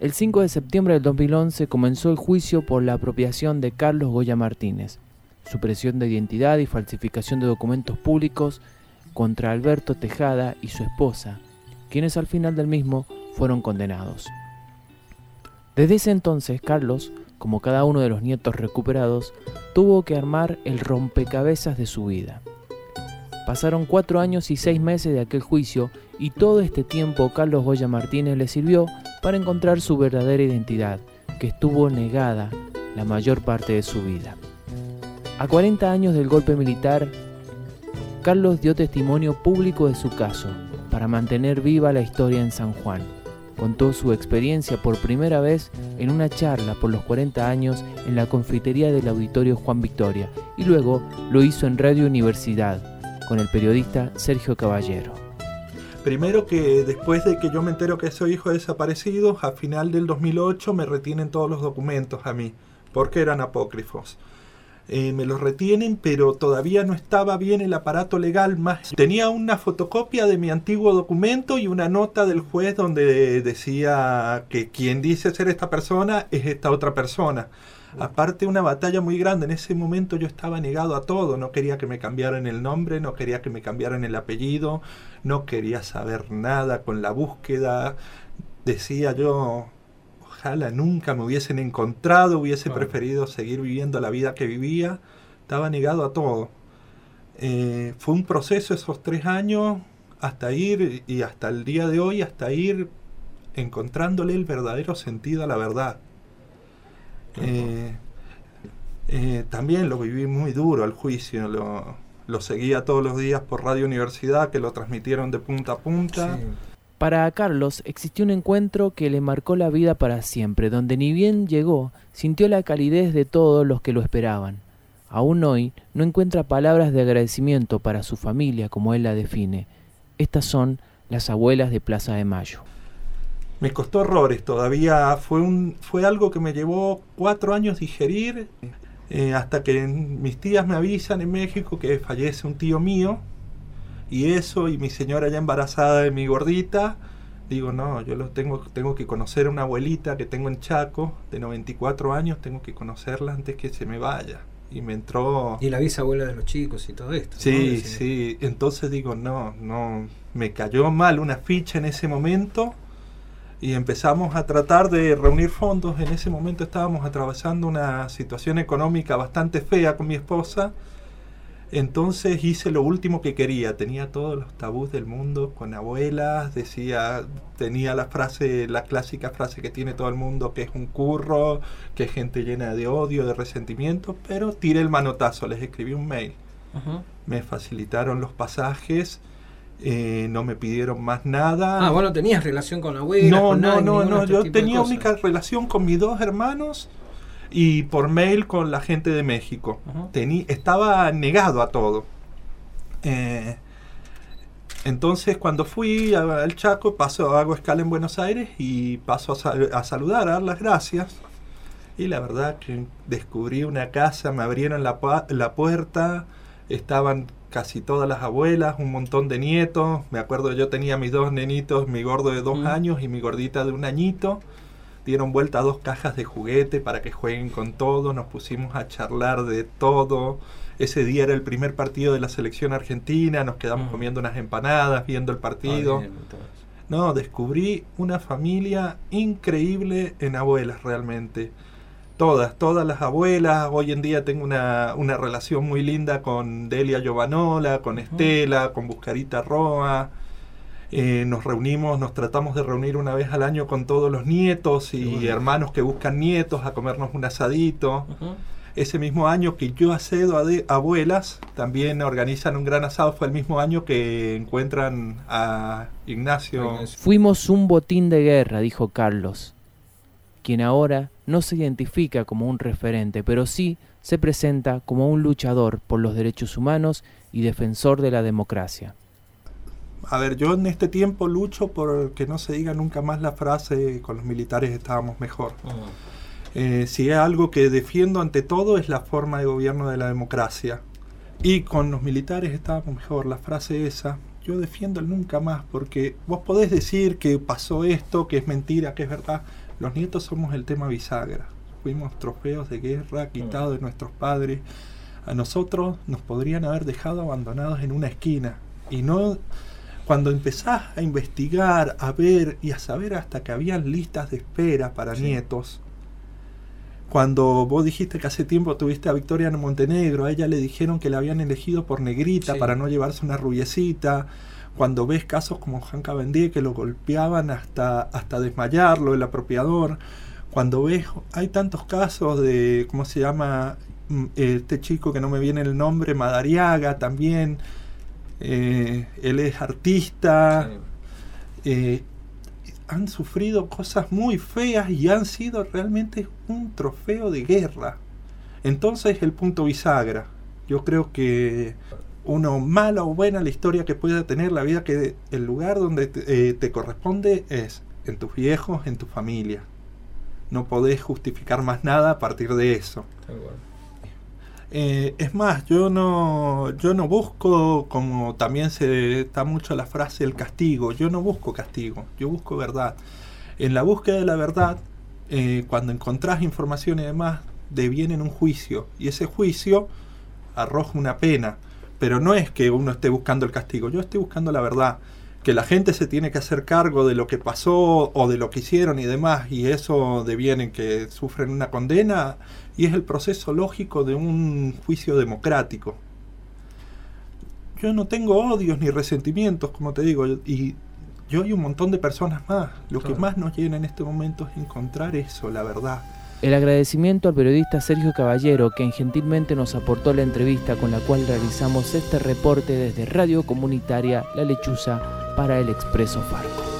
El 5 de septiembre del 2011 comenzó el juicio por la apropiación de Carlos Goya Martínez, supresión de identidad y falsificación de documentos públicos contra Alberto Tejada y su esposa, quienes al final del mismo fueron condenados. Desde ese entonces, Carlos, como cada uno de los nietos recuperados, tuvo que armar el rompecabezas de su vida. Pasaron cuatro años y seis meses de aquel juicio y todo este tiempo Carlos Goya Martínez le sirvió para encontrar su verdadera identidad, que estuvo negada la mayor parte de su vida. A 40 años del golpe militar, Carlos dio testimonio público de su caso para mantener viva la historia en San Juan. Contó su experiencia por primera vez en una charla por los 40 años en la confitería del Auditorio Juan Victoria y luego lo hizo en Radio Universidad con el periodista Sergio Caballero. Primero que después de que yo me entero que soy hijo desaparecido, a final del 2008 me retienen todos los documentos a mí, porque eran apócrifos. Eh, me los retienen, pero todavía no estaba bien el aparato legal más. Tenía una fotocopia de mi antiguo documento y una nota del juez donde decía que quien dice ser esta persona es esta otra persona. Aparte una batalla muy grande, en ese momento yo estaba negado a todo, no quería que me cambiaran el nombre, no quería que me cambiaran el apellido, no quería saber nada con la búsqueda, decía yo, ojalá nunca me hubiesen encontrado, hubiese preferido seguir viviendo la vida que vivía, estaba negado a todo. Eh, fue un proceso esos tres años hasta ir, y hasta el día de hoy, hasta ir encontrándole el verdadero sentido a la verdad. Eh, eh, también lo viví muy duro al juicio, lo, seguía todos los días por Radio Universidad, que lo transmitieron de punta a punta. Para Carlos existió un encuentro que le marcó la vida para siempre, donde ni bien llegó, sintió la calidez de todos los que lo esperaban. Aún hoy no encuentra palabras de agradecimiento para su familia como él la define. Estas son las abuelas de Plaza de Mayo me costó horrores todavía. Fue, un, fue algo que me llevó cuatro años digerir, eh, hasta que mis tías me avisan en México que fallece un tío mío, y eso, y mi señora ya embarazada de mi gordita. Digo, no, yo lo tengo, tengo que conocer a una abuelita que tengo en Chaco, de 94 años, tengo que conocerla antes que se me vaya. Y me entró... Y la bisabuela de los chicos y todo esto. Sí, sí. Entonces digo, no, no, me cayó mal una ficha en ese momento y empezamos a tratar de reunir fondos. En ese momento estábamos atravesando una situación económica bastante fea con mi esposa. Entonces hice lo último que quería. Tenía todos los tabús del mundo con abuelas. Decía, tenía la frase, la clásica frase que tiene todo el mundo, que es un curro, que es gente llena de odio, de resentimiento. Pero tiré el manotazo, les escribí un mail. Me facilitaron los pasajes eh, no me pidieron más nada. Ah, bueno, tenías relación con la abuela. No, no, no, no, yo tenía única relación con mis dos hermanos y por mail con la gente de México. estaba negado a todo. Eh, entonces cuando fui al Chaco, paso, hago escala en Buenos Aires y paso a, saludar, a dar las gracias. Y la verdad que descubrí una casa, me abrieron la, la puerta, estaban casi todas las abuelas, un montón de nietos. Me acuerdo yo tenía mis dos nenitos, mi gordo de dos años y mi gordita de un añito. Dieron vuelta a dos cajas de juguete para que jueguen con todo. Nos pusimos a charlar de todo. Ese día era el primer partido de la selección argentina. Nos quedamos comiendo unas empanadas, viendo el partido. no, descubrí una familia increíble en abuelas realmente todas, todas las abuelas. Hoy en día tengo una, relación muy linda con Delia Giovanola, con Estela, con Buscarita Roa. Eh, nos reunimos, nos tratamos de reunir una vez al año con todos los nietos y hermanos que buscan nietos a comernos un asadito. Ese mismo año que yo accedo a abuelas, también organizan un gran asado. Fue el mismo año que encuentran a Ignacio. Fuimos un botín de guerra, dijo Carlos quien ahora no se identifica como un referente, pero sí se presenta como un luchador por los derechos humanos y defensor de la democracia. A ver, yo en este tiempo lucho por que no se diga nunca más la frase con los militares estábamos mejor. Eh, si es algo que defiendo ante todo es la forma de gobierno de la democracia. Y con los militares estábamos mejor, la frase esa, yo defiendo el nunca más, porque vos podés decir que pasó esto, que es mentira, que es verdad. Los nietos somos el tema bisagra. Fuimos trofeos de guerra quitados de nuestros padres. A nosotros nos podrían haber dejado abandonados en una esquina. Y no cuando empezás a investigar, a ver y a saber hasta que habían listas de espera para nietos, cuando vos dijiste que hace tiempo tuviste a Victoria en Montenegro, a ella le dijeron que la habían elegido por negrita para no llevarse una rubiecita. Cuando ves casos como Juan Cabendí que lo golpeaban hasta, hasta desmayarlo, el apropiador. Cuando ves, hay tantos casos de, ¿cómo se llama? Mm, este chico que no me viene el nombre, Madariaga también. Eh, él es artista. Eh, han sufrido cosas muy feas y han sido realmente un trofeo de guerra. Entonces el punto bisagra. Yo creo que uno mala o buena la historia que pueda tener la vida, que el lugar donde te, eh, corresponde es en tus viejos, en tu familia. No podés justificar más nada a partir de eso. Eh, es más, yo no, yo no busco, como también se está mucho la frase el castigo, yo no busco castigo, yo busco verdad. En la búsqueda de la verdad, eh, cuando encontrás información y demás, deviene en un juicio, y ese juicio arroja una pena, pero no es que uno esté buscando el castigo, yo estoy buscando la verdad que la gente se tiene que hacer cargo de lo que pasó o de lo que hicieron y demás, y eso deviene en que sufren una condena, y es el proceso lógico de un juicio democrático. Yo no tengo odios ni resentimientos, como te digo, y yo y un montón de personas más. Lo que más nos llena en este momento es encontrar eso, la verdad. El agradecimiento al periodista Sergio Caballero, quien gentilmente nos aportó la entrevista con la cual realizamos este reporte desde Radio Comunitaria La Lechuza para el Expreso Farco.